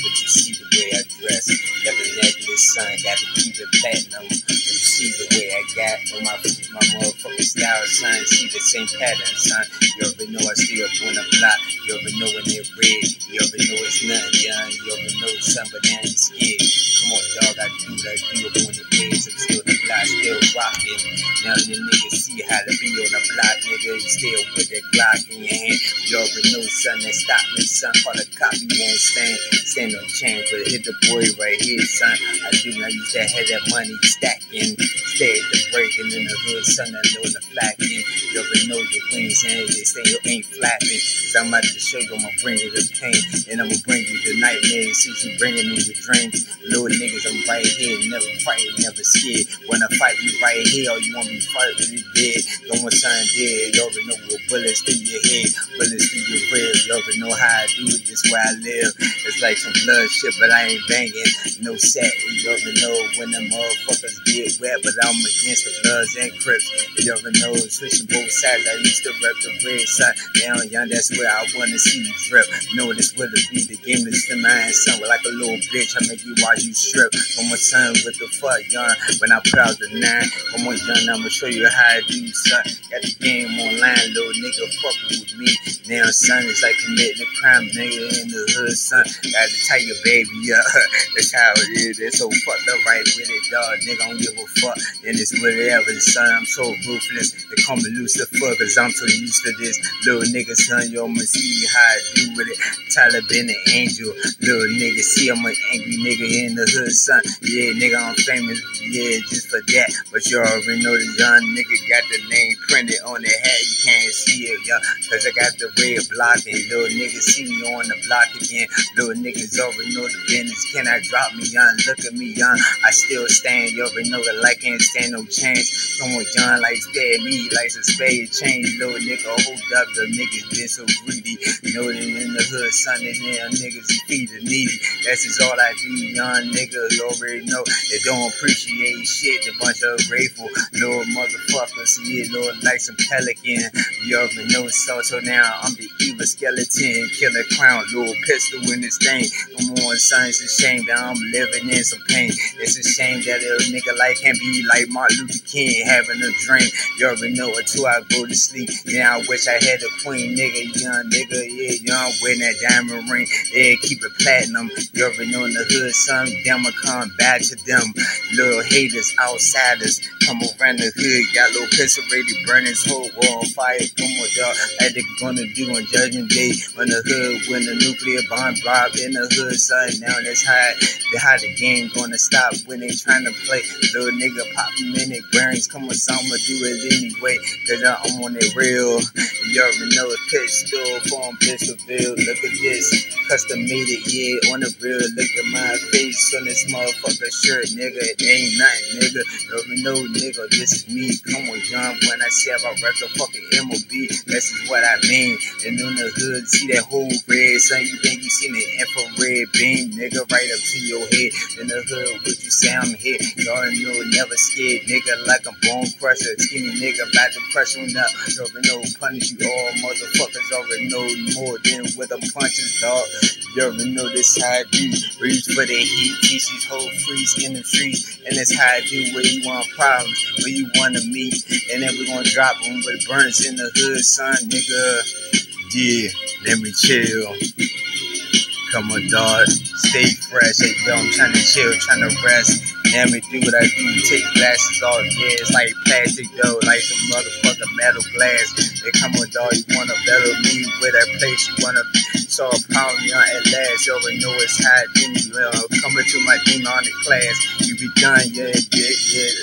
But you see the way I dress. Got the necklace, son, got to keep it platinum. You see the way I got on my my motherfucking style, son. See the same pattern, son. You already know I stay up on the block. You already know when they're red. You already know it's nothing, young. You already know now you scared. Come on, dog, I do I do up on the beds. I'm still the block, still rocking. Now the niggas see how to be on the block, nigga. You still with that Glock in your hand. You already know something that stop me, son. Call the cop, you won't stand. Stand no chance, but hit the boy right here, son. I do not use that have that money stacking. Stay at the breaking in the hood, son. I know the flacking. You already know your wings and they say you ain't flapping. Cause I'm about to show you, I'm gonna bring you the pain. And I'm gonna bring you the nightmares since you bringing me your dreams. Little niggas, I'm right here, never fighting, never scared. When I fight you right here, you want me fight with you dead. Don't want something dead. You already know what bullets through your head, bullets through your ribs. You already know how I do it, this where I live. It's like some blood shit, but I ain't banging. No set. You already know when the motherfuckers get wet, but I'm against the Bloods and Crips. You already know switching both sides. I used to rep the red side. Down young, that's where I wanna see you drip. Know this will be the game that's in my son. Like a little bitch, I make you watch you strip. From my son with the fuck, young. When I put out the nine, young, I'ma show you how I do, son. Got the game online, little nigga, fucking with me. Now, son, it's like committing a crime, nigga, in the hood, son. Gotta tie your baby up. That's how it is. It's so fucked up right with it, dog. Nigga, I don't give a fuck. And it's whatever, son. I'm so ruthless. They call me Lucifer, cause I'm so used to this. Little nigga, son, yo, I'ma see how I do with it. Taliban an angel. Little nigga, see, I'm an angry nigga in the hood, son. Yeah, nigga, I'm famous. Yeah, just for that. But you already know the young nigga got the name printed on the hat. You can't see it, young. Cause I got the red blocking. Little niggas see me on the block again. Little niggas already know the business. Can I drop me, young? Look at me, young. I still stand. You already know that I can't stand no chance. Come on, John, like spare me, like some spade change. Little nigga, hold up. The niggas been so greedy. You know, them in the hood, son, and them niggas, he feed the needy. That's just all I do, young nigga. You already know they don't appreciate shit. A bunch of grateful little motherfuckers. Yeah, Lord, like some pelican. You already know so. So now I'm the evil skeleton, killer clown, Lil Pistol in this thing. Come on, son, it's a shame that I'm living in some pain. It's a shame that a nigga like can be like Martin Luther King having a dream. You already know it too. I go to sleep. Yeah, I wish I had a queen, nigga, young nigga. Yeah, young, wearing that diamond ring. Yeah, keep it platinum. You already know in the hood, son, them will come back to them. Little haters, outsiders, come around the hood. Got Lil Pistol ready, burn his whole wall on fire. Come on, dog. Like they gonna do on Judgment Day. On the hood, when the nuclear bomb drop in the hood, son. Now that's how, how the game gonna stop when they trying to play. Little nigga pop them in their brains. Come on, son, I'ma do it anyway. Cause I'm on it real. Already know it's pistol from Pistolville. Look at this. Custom made it, yeah, on the real. Look at my face on this motherfucker shirt, nigga. It ain't nothing, nigga. You already know, nigga, this is me. Come on, John. When I say about record fucking MOB, this is what I mean. And on the hood, see that whole red, son. You think you seen the infrared beam, nigga, right up to your head. In the hood, what you say I'm here? Y'all know, never scared, nigga, like a bone crusher. Skinny nigga, about to crush on up. You already know, punish you all, motherfuckers already know more than with them punches, dog. You already know this how I do. Reach for the heat, teach these whole freeze in the trees. And that's how I do where you want problems, where you want to meet. And then we gonna drop them, it burns in the hood, son, nigga. Yeah, let me chill. Come on, dog. Stay fresh. Hey, yo, I'm trying to chill, trying to rest. Let me do what I do. Take glasses off. Yeah, it's like plastic, though. Like some motherfucking metal glass. They come with all You wanna battle me with that place? You wanna saw a pound young at last. You already know it's hot. Then you uh, coming to my demonic class. You be done, yeah, yeah, yeah.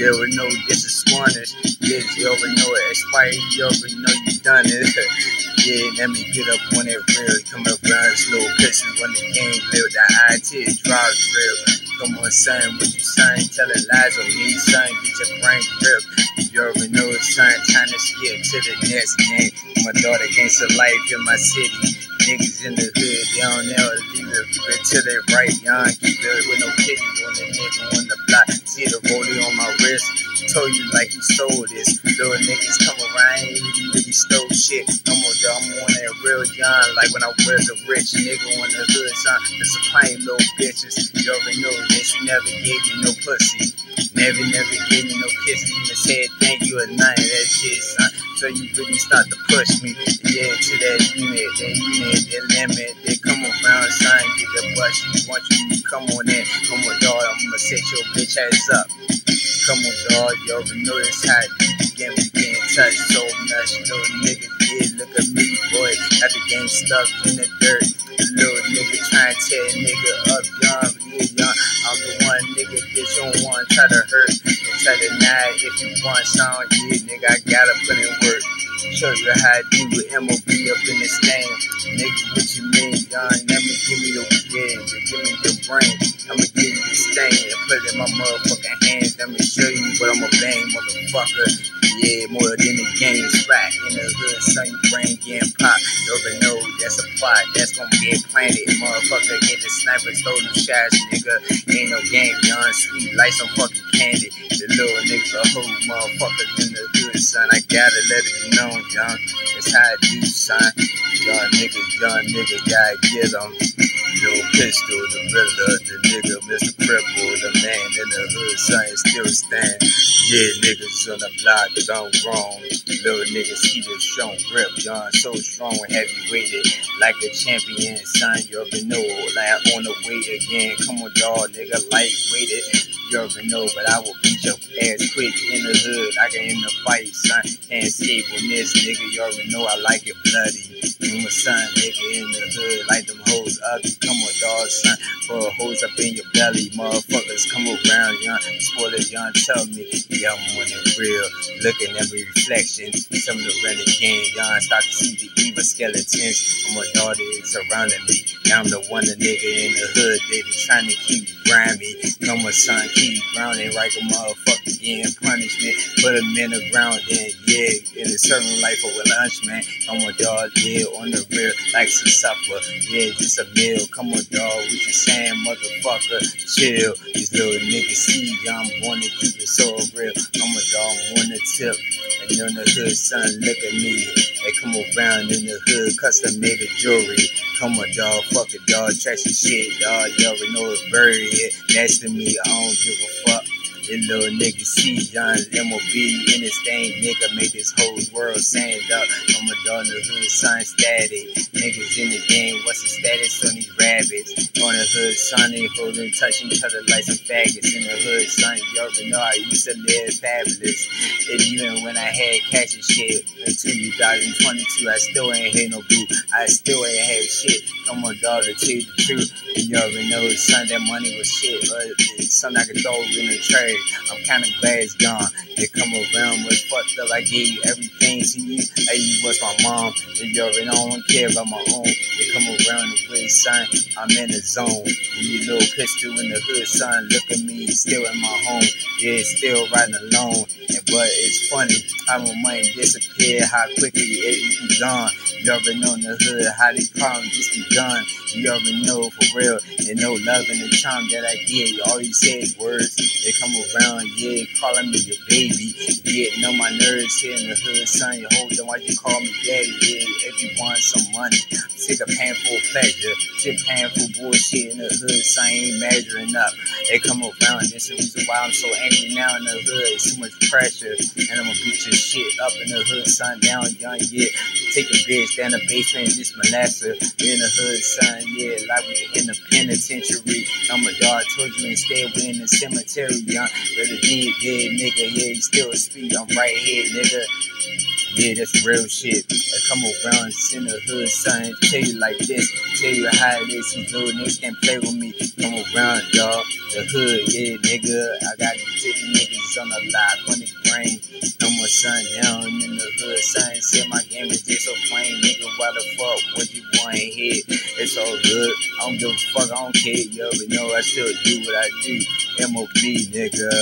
You already know this is Spanish. Yeah, you already know it expired. You already know you done it. yeah, let me get up on it real. Come around slow pictures when the game build. The IT drives real. Come on, son, what you saying? Telling lies on me, son. Get your brain ripped. You already know it's time, time to skip to the next game. My daughter against the life in my city. Niggas in the hood, they don't know leave it, it to their right, young. Keep it with no pity on the nigga on the block. See the rollie on my wrist. Told you like you stole this. Little niggas come around, ain't really, really stole shit. No more dog, I'm on that real young, like when I was a rich nigga on the hood, son. The supplying little bitches. You already know this, you never gave me no pussy. Never, never gave me no kisses. Even said thank you or none of that shit, son. So you really start to push me, yeah, to that unit, that unit, that limit. They come around, son, get the bus. You want you to come on in, come on, dog. I'm gonna set your bitch ass up. Come on, dog. You already know this how you get me touched so much. Little nigga, yeah, look at me, boy. Got the game stuck in the dirt. The little nigga trying to tear nigga up, young, yeah, young. I'm the one nigga that you don't want try to hurt. And try to nag if you want some, yeah, nigga, I gotta put in work. Show you how I do with MOB up in this thing. Nigga, what you mean, young? Me give me your, yeah, give me your brain. I'ma you this thing and put it in my motherfucking hands. Let me show you what I'm a bang, motherfucker. Yeah, more than a game spot in the hood, son, your brain getting popped. You already know that's a plot that's gonna get planted. Motherfucker, get the sniper, stole them shots, nigga. Ain't no game, young, sweet, like some fucking candy. The little niggas are whole motherfuckers in the hood, son. I gotta let it be known, young. That's how I do, son. Young nigga, young nigga, gotta get them. Lil Pistol, the riddler, the nigga, Mr. Cripple, the man in the hood, son, still stand. Yeah, niggas on the block, cause I'm wrong. Little niggas see this show grip, John so strong and heavy weighted, like a champion, son. You already know, like on the way again. Come on, dog, nigga, lightweighted. You already know, but I will beat your ass quick in the hood. I can in the fight, son. Can't escape on this, nigga. You already know I like it bloody. You my son, nigga, in the hood, like them hoes ugly. Come on, dog, son. Put hoes up in your belly, motherfuckers. Come around, young. Spoiler, young, tell me. Yeah, I'm on it real. Looking my reflection. Some of the renegade, young. Start to see the evil skeletons. I'm a daughter surrounding me. Now I'm the one, the nigga in the hood. They be trying to keep grind me. Come on, son, keep grounding. Like a motherfucker getting punishment. Put him in the ground, then, yeah. In a certain life a lunch, man. Come on, dog, yeah. On the real, like some supper. Yeah, just a meal. Come on, dog. What you saying, motherfucker? Chill. These little niggas see, I'm to keep it so real. I'm a dog on the tip. And on the hood, son, look at me. They come around in the hood, custom made a jewelry. Come on, dog, fuck it, dog, trashy shit, dog. You already know it's buried. Next to me, I don't give a fuck. This little nigga see John MOB in this thing, nigga make this whole world stand up. I'm a dog in the hood, son static. Niggas in the game, what's the status on these rabbits? On the hood, son, they holding, touching each other like some faggots. In the hood, son, already know I used to live fabulous. And even when I had cash and shit until 2022, I still ain't had no boo. I still ain't had shit. Come on, dog, to tell you the truth. And y'all know, son, that money was shit. But uh, it's something I could throw in the trash. I'm kinda glad it's gone. They come around was fucked up. I gave you everything to you. Like you was my mom. And you already don't care about my own. They come around the way, son. I'm in the zone. And you Lil Pistol in the hood, son. Look at me, still in my home. Yeah, still riding alone. And but it's funny how my money disappeared, how quickly it be gone. You already know in the hood how these problems just be done. You already know for real. And no love and the charm that I get. All you say is words. They come around, yeah, calling me your baby. Getting on my nerves here in the hood, son. You hold them, why you call me daddy? Yeah, if you want some money, take a painful pleasure. Take painful bullshit in the hood, son. Ain't measuring up. They come around, this is the reason why I'm so angry now in the hood. It's too much pressure. And I'm gonna beat your shit up in the hood, son. Down, young, yeah. Take a bitch down the basement, just molest her. In the hood, son, yeah. Like we in the penitentiary. I'm a dog, told you instead we in the cemetery, young. Really dead, dead nigga, yeah, you still speak. I'm right here, nigga. Yeah, that's real shit. I come around in the hood, son, tell you like this, tell you how it is. These little niggas can't play with me. Come around, dog. The hood, yeah, nigga. I got city niggas on the lock on the brain. No more sun down in the hood, son. Said my game is just so plain, nigga. Why the fuck would you want hit? It's all good. I don't give a fuck. I don't care. You already know I still do what I do. MOB, nigga.